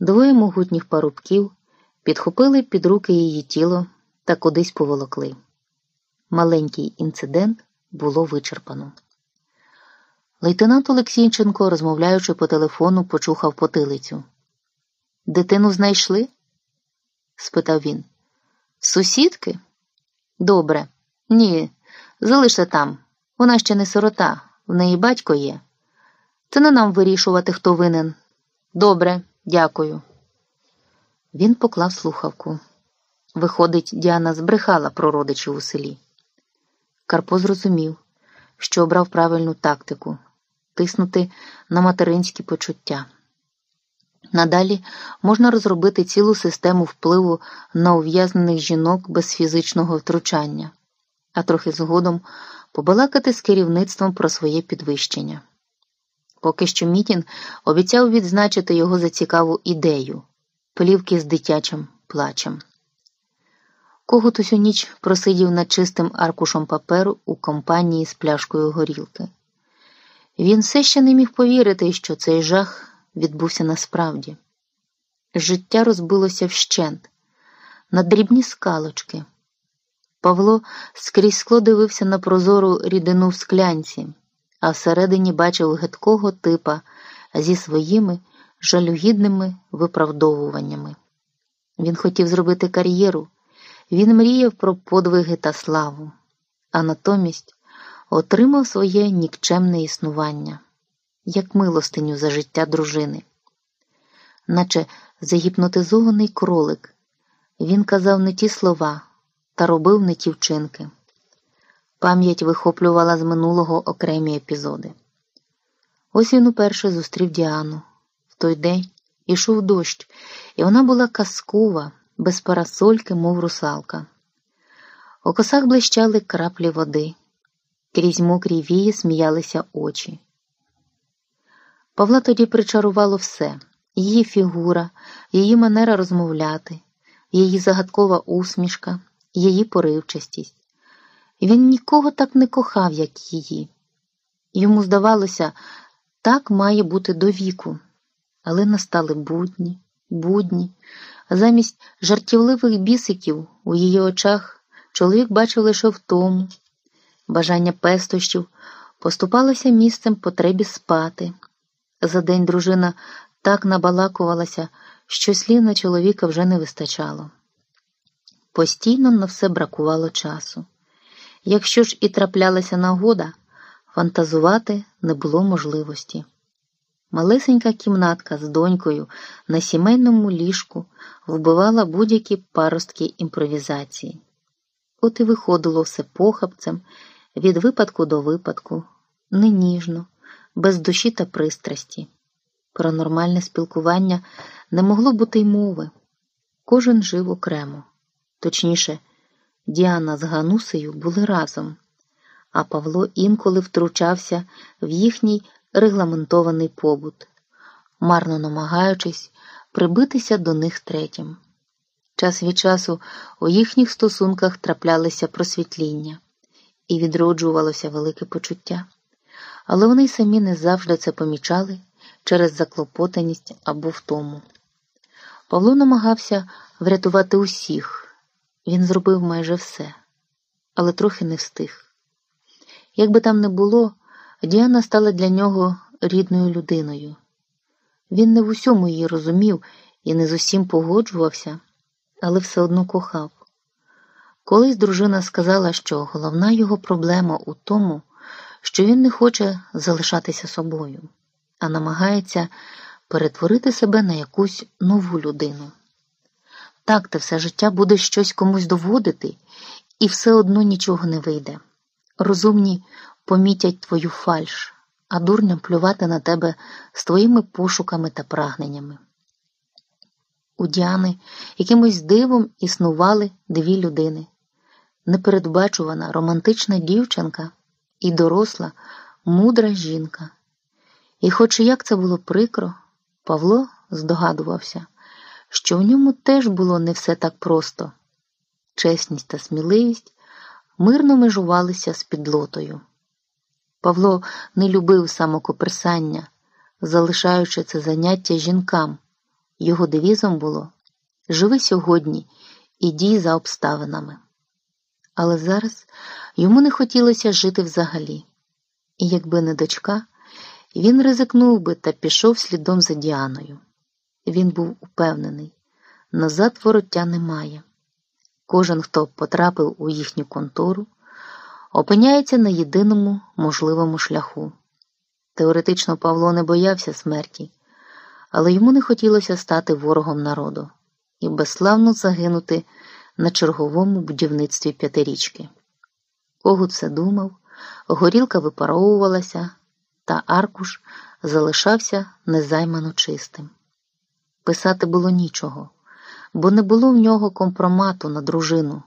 Двоє могутніх парубків підхопили під руки її тіло та кудись поволокли. Маленький інцидент було вичерпано. Лейтенант Олексійченко, розмовляючи по телефону, почухав потилицю. Дитину знайшли? спитав він. Сусідки? Добре. Ні, залиште там. Вона ще не сирота, в неї батько є. Це не нам вирішувати, хто винен. Добре, дякую. Він поклав слухавку. Виходить, Діана збрехала про родичів у селі. Карпо зрозумів, що обрав правильну тактику тиснути на материнські почуття. Надалі можна розробити цілу систему впливу на ув'язнених жінок без фізичного втручання, а трохи згодом побалакати з керівництвом про своє підвищення. Поки що Мітін обіцяв відзначити його за цікаву ідею плівки з дитячим плачем. Когут усю ніч просидів над чистим аркушем паперу у компанії з пляшкою горілки. Він все ще не міг повірити, що цей жах відбувся насправді. Життя розбилося вщент, на дрібні скалочки. Павло скрізь скло дивився на прозору рідину в склянці, а всередині бачив гидкого типа зі своїми жалюгідними виправдовуваннями. Він хотів зробити кар'єру, він мріяв про подвиги та славу, а натомість отримав своє нікчемне існування, як милостиню за життя дружини. Наче загіпнотизований кролик, він казав не ті слова та робив не ті вчинки. Пам'ять вихоплювала з минулого окремі епізоди. Ось він уперше зустрів Діану. В той день ішов дощ, і вона була казкова, без парасольки, мов русалка. У косах блищали краплі води, крізь мокрі вії сміялися очі. Павла тоді причарувало все її фігура, її манера розмовляти, її загадкова усмішка, її поривчастість. Він нікого так не кохав, як її. Йому здавалося, так має бути до віку, але настали будні, будні. Замість жартівливих бісиків у її очах чоловік бачив лише втому, бажання пестощів поступалося місцем потребі спати. За день дружина так набалакувалася, що слів на чоловіка вже не вистачало. Постійно на все бракувало часу. Якщо ж і траплялася нагода, фантазувати не було можливості. Малесенька кімнатка з донькою на сімейному ліжку вбивала будь-які паростки імпровізації. От і виходило все похапцем, від випадку до випадку, не ніжно, без душі та пристрасті. Про нормальне спілкування не могло бути й мови. Кожен жив окремо. Точніше, Діана з Ганусею були разом, а Павло інколи втручався в їхній регламентований побут, марно намагаючись прибитися до них третім. Час від часу у їхніх стосунках траплялися просвітління і відроджувалося велике почуття, але вони самі не завжди це помічали через заклопотаність або втому. Павло намагався врятувати усіх, він зробив майже все, але трохи не встиг. Як би там не було, Діана стала для нього рідною людиною. Він не в усьому її розумів і не з усім погоджувався, але все одно кохав. Колись дружина сказала, що головна його проблема у тому, що він не хоче залишатися собою, а намагається перетворити себе на якусь нову людину. Так ти все життя будеш щось комусь доводити, і все одно нічого не вийде. Розумні помітять твою фальш, а дурням плювати на тебе з твоїми пошуками та прагненнями. У Діани якимось дивом існували дві людини непередбачувана романтична дівчинка і доросла, мудра жінка. І, хоч як це було прикро, Павло здогадувався, що в ньому теж було не все так просто. Чесність та сміливість мирно межувалися з підлотою. Павло не любив самокоперсання, залишаючи це заняття жінкам, Його девізом було Живи сьогодні і дій за обставинами. Але зараз йому не хотілося жити взагалі, і якби не дочка, він ризикнув би та пішов слідом за Діаною. Він був упевнений, назад вороття немає. Кожен, хто потрапив у їхню контору, опиняється на єдиному можливому шляху. Теоретично Павло не боявся смерті, але йому не хотілося стати ворогом народу і безславно загинути на черговому будівництві п'ятирічки. Когут це думав, горілка випаровувалася, та аркуш залишався незаймано чистим. Писати було нічого, бо не було в нього компромату на дружину,